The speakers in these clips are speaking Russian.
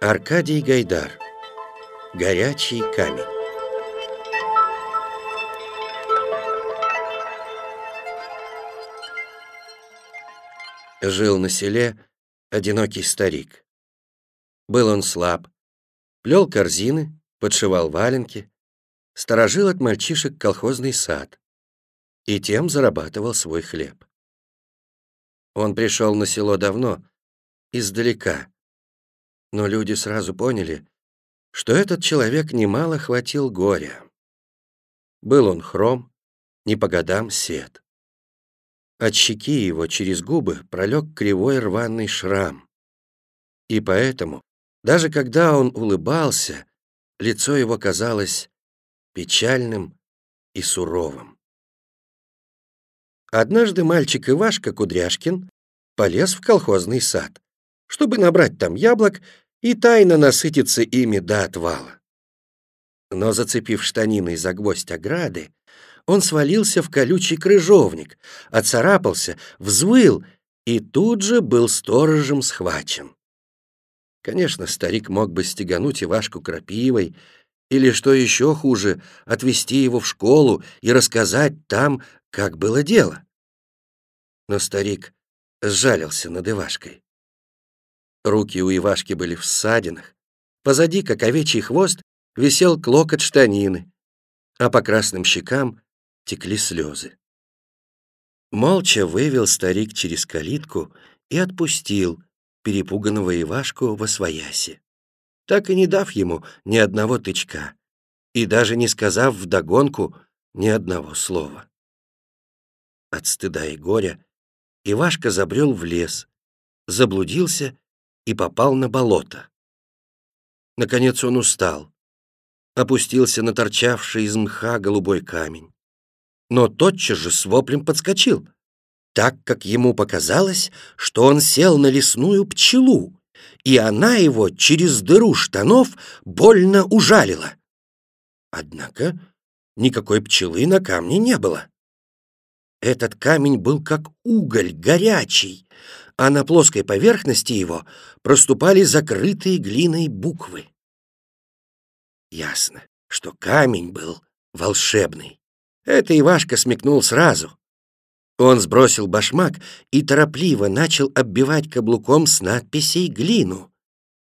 Аркадий Гайдар Горячий камень Жил на селе одинокий старик. Был он слаб, плел корзины, подшивал валенки, сторожил от мальчишек колхозный сад и тем зарабатывал свой хлеб. Он пришел на село давно, издалека, но люди сразу поняли, что этот человек немало хватил горя. Был он хром, не по годам сед. От щеки его через губы пролег кривой рваный шрам. И поэтому, даже когда он улыбался, лицо его казалось печальным и суровым. Однажды мальчик Ивашка Кудряшкин полез в колхозный сад, чтобы набрать там яблок и тайно насытиться ими до отвала. Но, зацепив штаниной за гвоздь ограды, он свалился в колючий крыжовник, оцарапался, взвыл и тут же был сторожем схвачен. Конечно, старик мог бы стегануть Ивашку крапивой, или, что еще хуже, отвезти его в школу и рассказать там, как было дело. Но старик сжалился над Ивашкой. Руки у Ивашки были в ссадинах, позади, как овечий хвост, висел клокот штанины, а по красным щекам текли слезы. Молча вывел старик через калитку и отпустил перепуганного Ивашку во свояси так и не дав ему ни одного тычка и даже не сказав вдогонку ни одного слова. От стыда и горя Ивашка забрел в лес, заблудился и попал на болото. Наконец он устал, опустился на торчавший из мха голубой камень, но тотчас же с воплем подскочил, так как ему показалось, что он сел на лесную пчелу, и она его через дыру штанов больно ужалила. Однако никакой пчелы на камне не было. Этот камень был как уголь, горячий, а на плоской поверхности его проступали закрытые глиной буквы. Ясно, что камень был волшебный. Это Ивашка смекнул сразу. Он сбросил башмак и торопливо начал оббивать каблуком с надписей глину,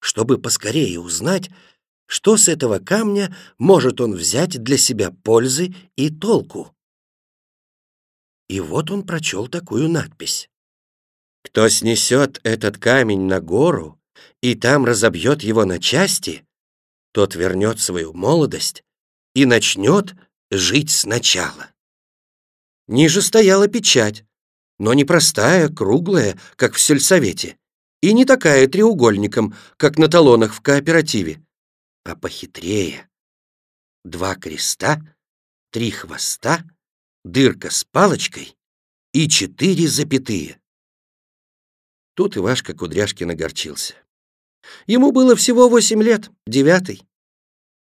чтобы поскорее узнать, что с этого камня может он взять для себя пользы и толку. И вот он прочел такую надпись. «Кто снесет этот камень на гору и там разобьет его на части, тот вернет свою молодость и начнет жить сначала». Ниже стояла печать, но не простая, круглая, как в сельсовете, и не такая треугольником, как на талонах в кооперативе, а похитрее. Два креста, три хвоста, дырка с палочкой и четыре запятые. Тут Ивашка Кудряшкин огорчился. Ему было всего восемь лет, девятый.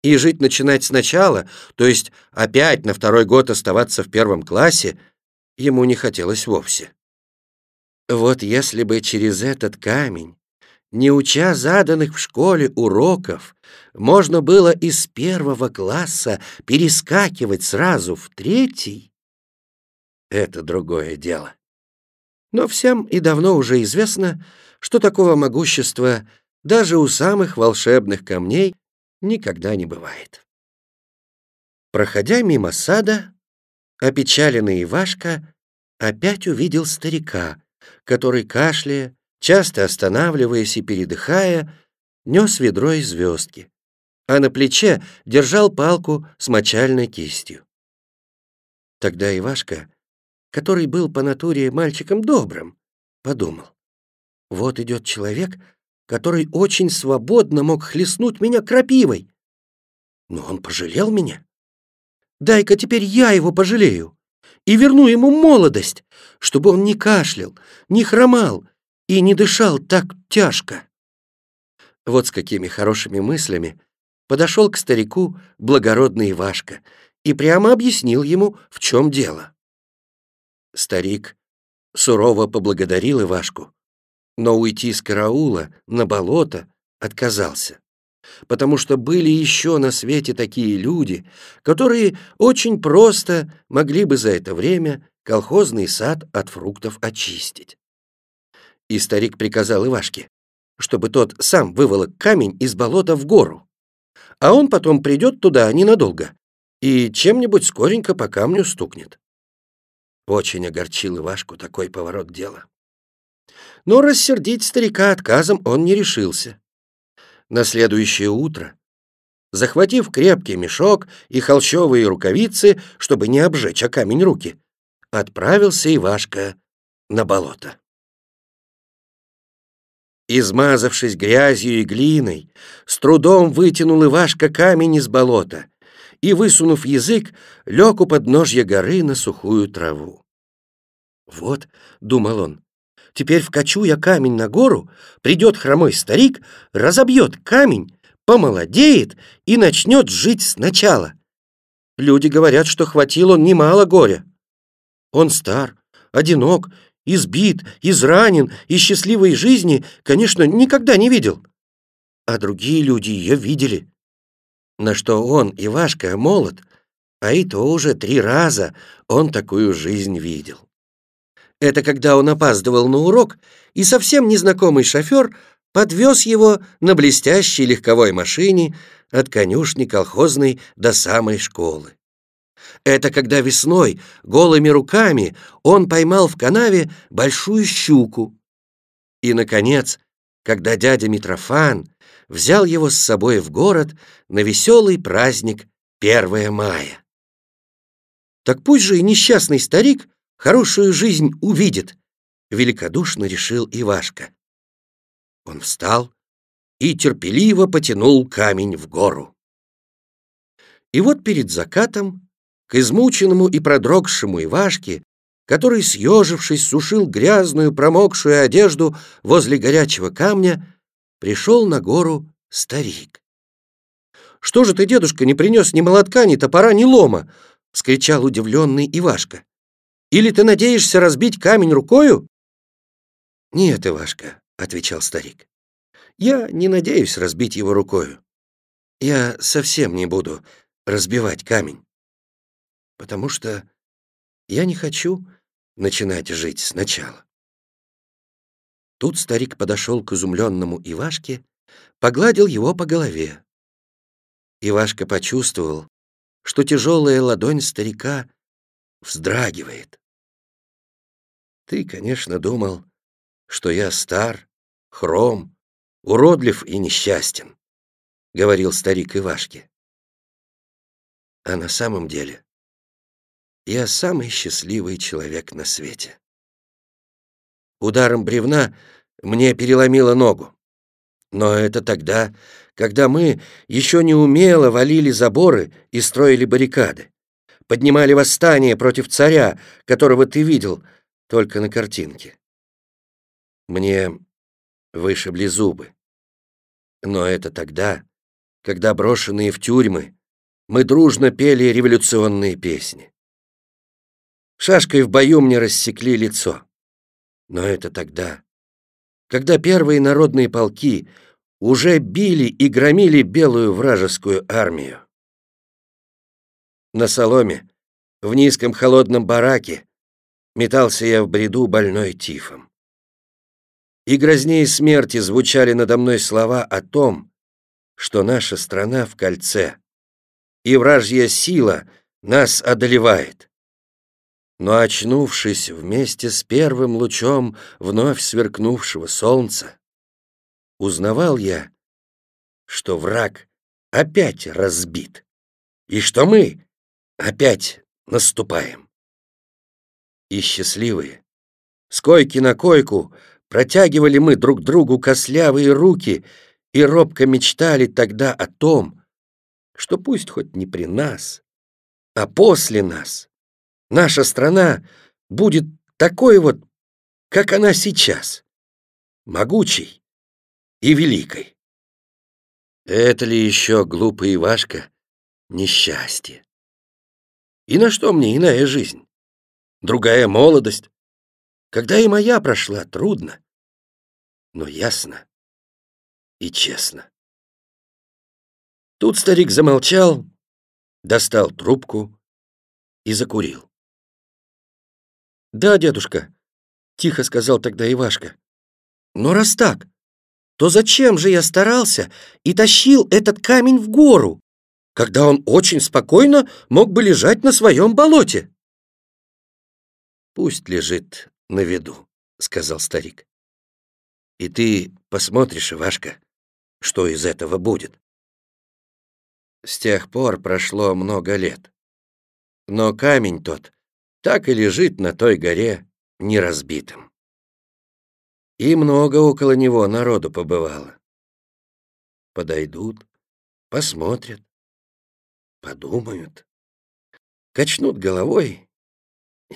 И жить начинать сначала, то есть опять на второй год оставаться в первом классе, ему не хотелось вовсе. Вот если бы через этот камень, не уча заданных в школе уроков, можно было из первого класса перескакивать сразу в третий, это другое дело. Но всем и давно уже известно, что такого могущества даже у самых волшебных камней никогда не бывает. Проходя мимо сада, опечаленный Ивашка опять увидел старика, который, кашляя, часто останавливаясь и передыхая, нес ведро и звездки, а на плече держал палку с мочальной кистью. Тогда Ивашка, который был по натуре мальчиком добрым, подумал, вот идет человек, который очень свободно мог хлестнуть меня крапивой. Но он пожалел меня. Дай-ка теперь я его пожалею и верну ему молодость, чтобы он не кашлял, не хромал и не дышал так тяжко. Вот с какими хорошими мыслями подошел к старику благородный Ивашка и прямо объяснил ему, в чем дело. Старик сурово поблагодарил Ивашку но уйти с караула на болото отказался, потому что были еще на свете такие люди, которые очень просто могли бы за это время колхозный сад от фруктов очистить. И старик приказал Ивашке, чтобы тот сам выволок камень из болота в гору, а он потом придет туда ненадолго и чем-нибудь скоренько по камню стукнет. Очень огорчил Ивашку такой поворот дела. Но рассердить старика отказом он не решился. На следующее утро, захватив крепкий мешок и холщовые рукавицы, чтобы не обжечь о камень руки, отправился Ивашка на болото. Измазавшись грязью и глиной, с трудом вытянул Ивашка камень из болота и, высунув язык, лег у подножья горы на сухую траву. «Вот», — думал он, — «теперь вкачу я камень на гору, придет хромой старик, разобьет камень, помолодеет и начнет жить сначала. Люди говорят, что хватил он немало горя. Он стар, одинок избит, изранен и счастливой жизни, конечно, никогда не видел. А другие люди ее видели. На что он, Ивашка, молод, а и то уже три раза он такую жизнь видел. Это когда он опаздывал на урок, и совсем незнакомый шофер подвез его на блестящей легковой машине от конюшни колхозной до самой школы. Это когда весной голыми руками он поймал в канаве большую щуку. И, наконец, когда дядя Митрофан взял его с собой в город на веселый праздник 1 мая. Так пусть же и несчастный старик хорошую жизнь увидит, великодушно решил Ивашка. Он встал и терпеливо потянул камень в гору. И вот перед закатом к измученному и продрогшему Ивашке, который, съежившись, сушил грязную промокшую одежду возле горячего камня, пришел на гору старик. «Что же ты, дедушка, не принес ни молотка, ни топора, ни лома?» — вскричал удивленный Ивашка. «Или ты надеешься разбить камень рукою?» «Нет, Ивашка», — отвечал старик. «Я не надеюсь разбить его рукою. Я совсем не буду разбивать камень потому что я не хочу начинать жить сначала. Тут старик подошел к изумленному Ивашке, погладил его по голове. Ивашка почувствовал, что тяжелая ладонь старика вздрагивает. Ты, конечно, думал, что я стар, хром, уродлив и несчастен, — говорил старик Ивашке. А на самом деле я самый счастливый человек на свете. Ударом бревна мне переломило ногу. Но это тогда, когда мы еще не умело валили заборы и строили баррикады, поднимали восстание против царя, которого ты видел только на картинке. Мне вышибли зубы. Но это тогда, когда, брошенные в тюрьмы, мы дружно пели революционные песни. Шашкой в бою мне рассекли лицо. Но это тогда, когда первые народные полки уже били и громили белую вражескую армию. На соломе, в низком холодном бараке, метался я в бреду больной тифом. И грознее смерти звучали надо мной слова о том, что наша страна в кольце, и вражья сила нас одолевает. Но очнувшись вместе с первым лучом вновь сверкнувшего солнца, узнавал я, что враг опять разбит, и что мы опять наступаем. И счастливые, с койки на койку, протягивали мы друг другу кослявые руки и робко мечтали тогда о том, что пусть хоть не при нас, а после нас наша страна будет такой вот, как она сейчас, могучей и великой. Это ли еще, глупый Ивашка, несчастье? И на что мне иная жизнь? Другая молодость? Когда и моя прошла трудно, но ясно. и честно. Тут старик замолчал, достал трубку и закурил. «Да, дедушка», — тихо сказал тогда Ивашка. «Но раз так, то зачем же я старался и тащил этот камень в гору, когда он очень спокойно мог бы лежать на своем болоте?» «Пусть лежит на виду», — сказал старик. «И ты посмотришь, Ивашка, что из этого будет». С тех пор прошло много лет. Но камень тот так и лежит на той горе неразбитым. И много около него народу побывало. Подойдут, посмотрят, подумают, качнут головой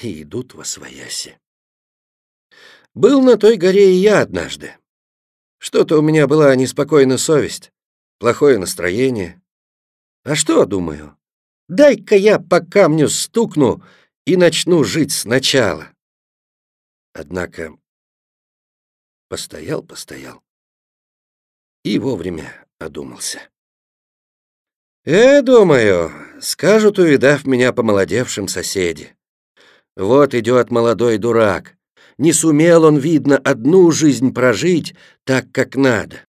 и идут во свояси. Был на той горе и я однажды. Что-то у меня была неспокойная совесть, плохое настроение. А что, думаю, дай-ка я по камню стукну и начну жить сначала. Однако постоял, постоял и вовремя одумался. Э, думаю, скажут, увидав меня помолодевшим соседи. Вот идет молодой дурак. Не сумел он, видно, одну жизнь прожить так, как надо.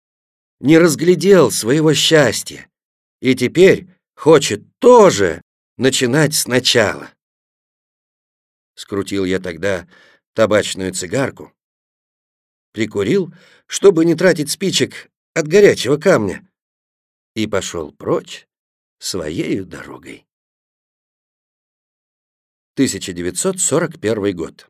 Не разглядел своего счастья. И теперь хочет тоже начинать сначала. Скрутил я тогда табачную цигарку, прикурил, чтобы не тратить спичек от горячего камня, и пошел прочь своею дорогой. 1941 год.